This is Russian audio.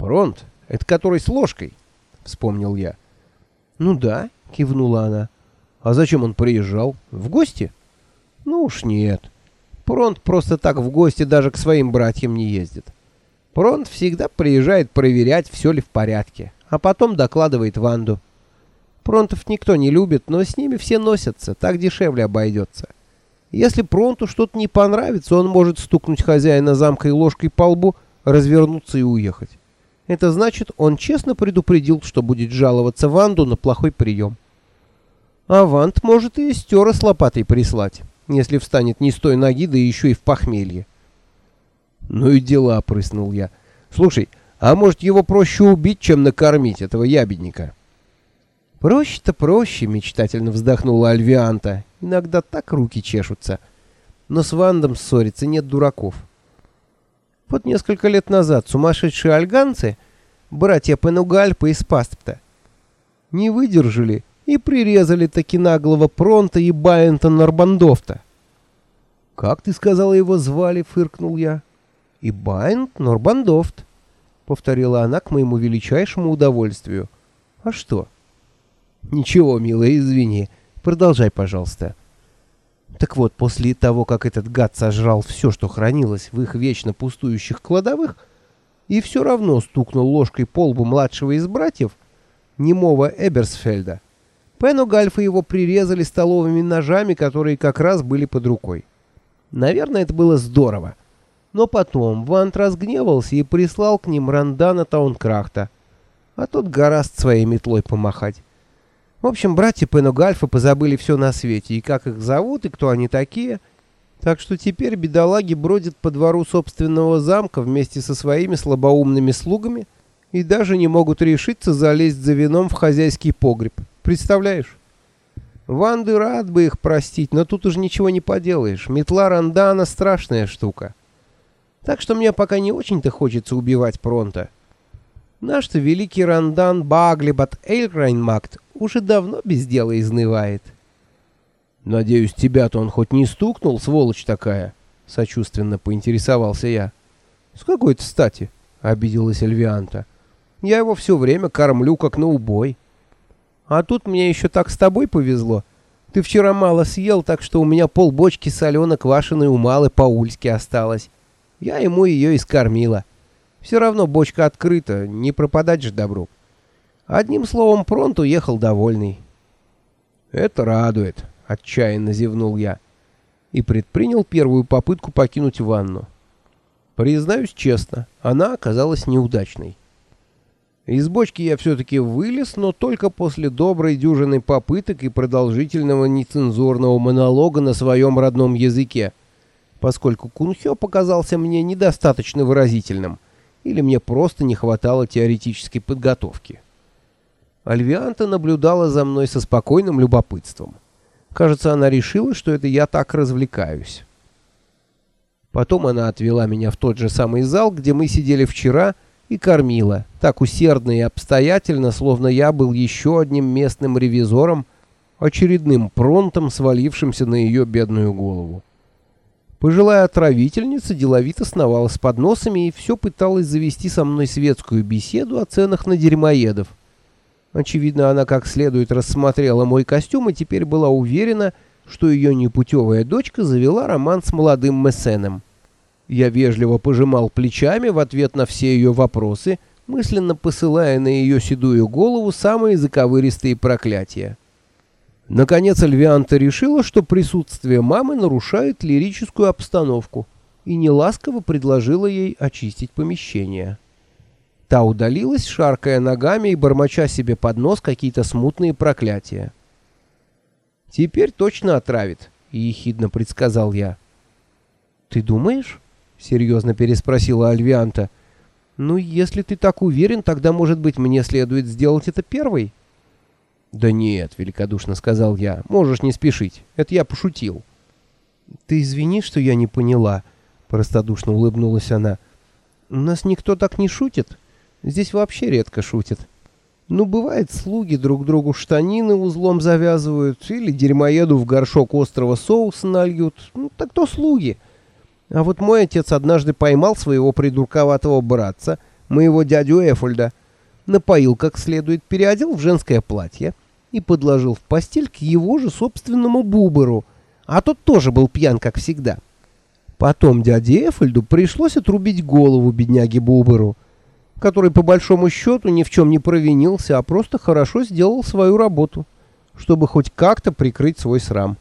«Пронт? Это который с ложкой?» — вспомнил я. «Ну да», — кивнула она. «А зачем он приезжал? В гости?» «Ну уж нет. Пронт просто так в гости даже к своим братьям не ездит. Пронт всегда приезжает проверять, все ли в порядке, а потом докладывает Ванду. Пронтов никто не любит, но с ними все носятся, так дешевле обойдется. Если Пронту что-то не понравится, он может стукнуть хозяина замкой ложкой по лбу, развернуться и уехать. Это значит, он честно предупредил, что будет жаловаться Ванду на плохой прием. А Ванд может и стера с лопатой прислать, если встанет не с той ноги, да еще и в похмелье. Ну и дела, прыснул я. Слушай, а может его проще убить, чем накормить этого ябедника? Проще-то проще, мечтательно вздохнула Альвианта. Иногда так руки чешутся. Но с Вандом ссориться нет дураков. Вот несколько лет назад сумасшедшие альганцы, братья Пенугальпа из Паспта, не выдержали и прирезали таки наглого Пронта и Байента Норбандофта. «Как ты сказала его звали?» — фыркнул я. «И Байент Норбандофт», — повторила она к моему величайшему удовольствию. «А что?» «Ничего, милая, извини. Продолжай, пожалуйста». Так вот, после того, как этот гад сожрал все, что хранилось в их вечно пустующих кладовых, и все равно стукнул ложкой по лбу младшего из братьев, немого Эберсфельда, Пену Гальфа его прирезали столовыми ножами, которые как раз были под рукой. Наверное, это было здорово. Но потом Вант разгневался и прислал к ним Рандана Таункрахта, а тот гораст своей метлой помахать. В общем, братья Пенугальфа позабыли все на свете, и как их зовут, и кто они такие. Так что теперь бедолаги бродят по двору собственного замка вместе со своими слабоумными слугами и даже не могут решиться залезть за вином в хозяйский погреб. Представляешь? Ванды рад бы их простить, но тут уж ничего не поделаешь. Метла Рандана страшная штука. Так что мне пока не очень-то хочется убивать Пронта. Наш-то великий Рандан Баглибат Эйльрайнмакт уже давно без дела изнывает. Надеюсь, тебя-то он хоть не стукнул, сволочь такая, сочувственно поинтересовался я. С какой-то стати, обиделась Эльвианта. Я его все время кормлю как на убой. А тут мне еще так с тобой повезло. Ты вчера мало съел, так что у меня полбочки солено-квашеной умалы по-ульски осталось. Я ему ее и скормила. Все равно бочка открыта, не пропадать же добру. Одним словом, Пронт уехал довольный. «Это радует», — отчаянно зевнул я. И предпринял первую попытку покинуть ванну. Признаюсь честно, она оказалась неудачной. Из бочки я все-таки вылез, но только после доброй дюжины попыток и продолжительного нецензурного монолога на своем родном языке, поскольку Кунхё показался мне недостаточно выразительным — или мне просто не хватало теоретической подготовки. Альвианта наблюдала за мной со спокойным любопытством. Кажется, она решила, что это я так развлекаюсь. Потом она отвела меня в тот же самый зал, где мы сидели вчера, и кормила, так усердно и обстоятельно, словно я был еще одним местным ревизором, очередным пронтом, свалившимся на ее бедную голову. Пожилая отравительница деловито сновала с подносами и все пыталась завести со мной светскую беседу о ценах на дерьмоедов. Очевидно, она как следует рассмотрела мой костюм и теперь была уверена, что ее непутевая дочка завела роман с молодым Мессеном. Я вежливо пожимал плечами в ответ на все ее вопросы, мысленно посылая на ее седую голову самые заковыристые проклятия. Наконец Альвианта решила, что присутствие мамы нарушает лирическую обстановку, и неласково предложила ей очистить помещение. Та удалилась, шаркая ногами и бормоча себе под нос какие-то смутные проклятия. «Теперь точно отравит», — ехидно предсказал я. «Ты думаешь?» — серьезно переспросила Альвианта. «Ну, если ты так уверен, тогда, может быть, мне следует сделать это первой?» «Да нет», — великодушно сказал я, — «можешь не спешить. Это я пошутил». «Ты извини, что я не поняла», — простодушно улыбнулась она. «У нас никто так не шутит. Здесь вообще редко шутят. Ну, бывает, слуги друг другу штанины узлом завязывают или дерьмоеду в горшок острого соуса нальют. Ну, так то слуги. А вот мой отец однажды поймал своего придурковатого братца, моего дядю Эфольда, напоил как следует, переодел в женское платье и подложил в постель к его же собственному буберу, а тот тоже был пьян, как всегда. Потом дяде Эфольду пришлось отрубить голову бедняге Буберу, который по большому счету ни в чем не провинился, а просто хорошо сделал свою работу, чтобы хоть как-то прикрыть свой срам.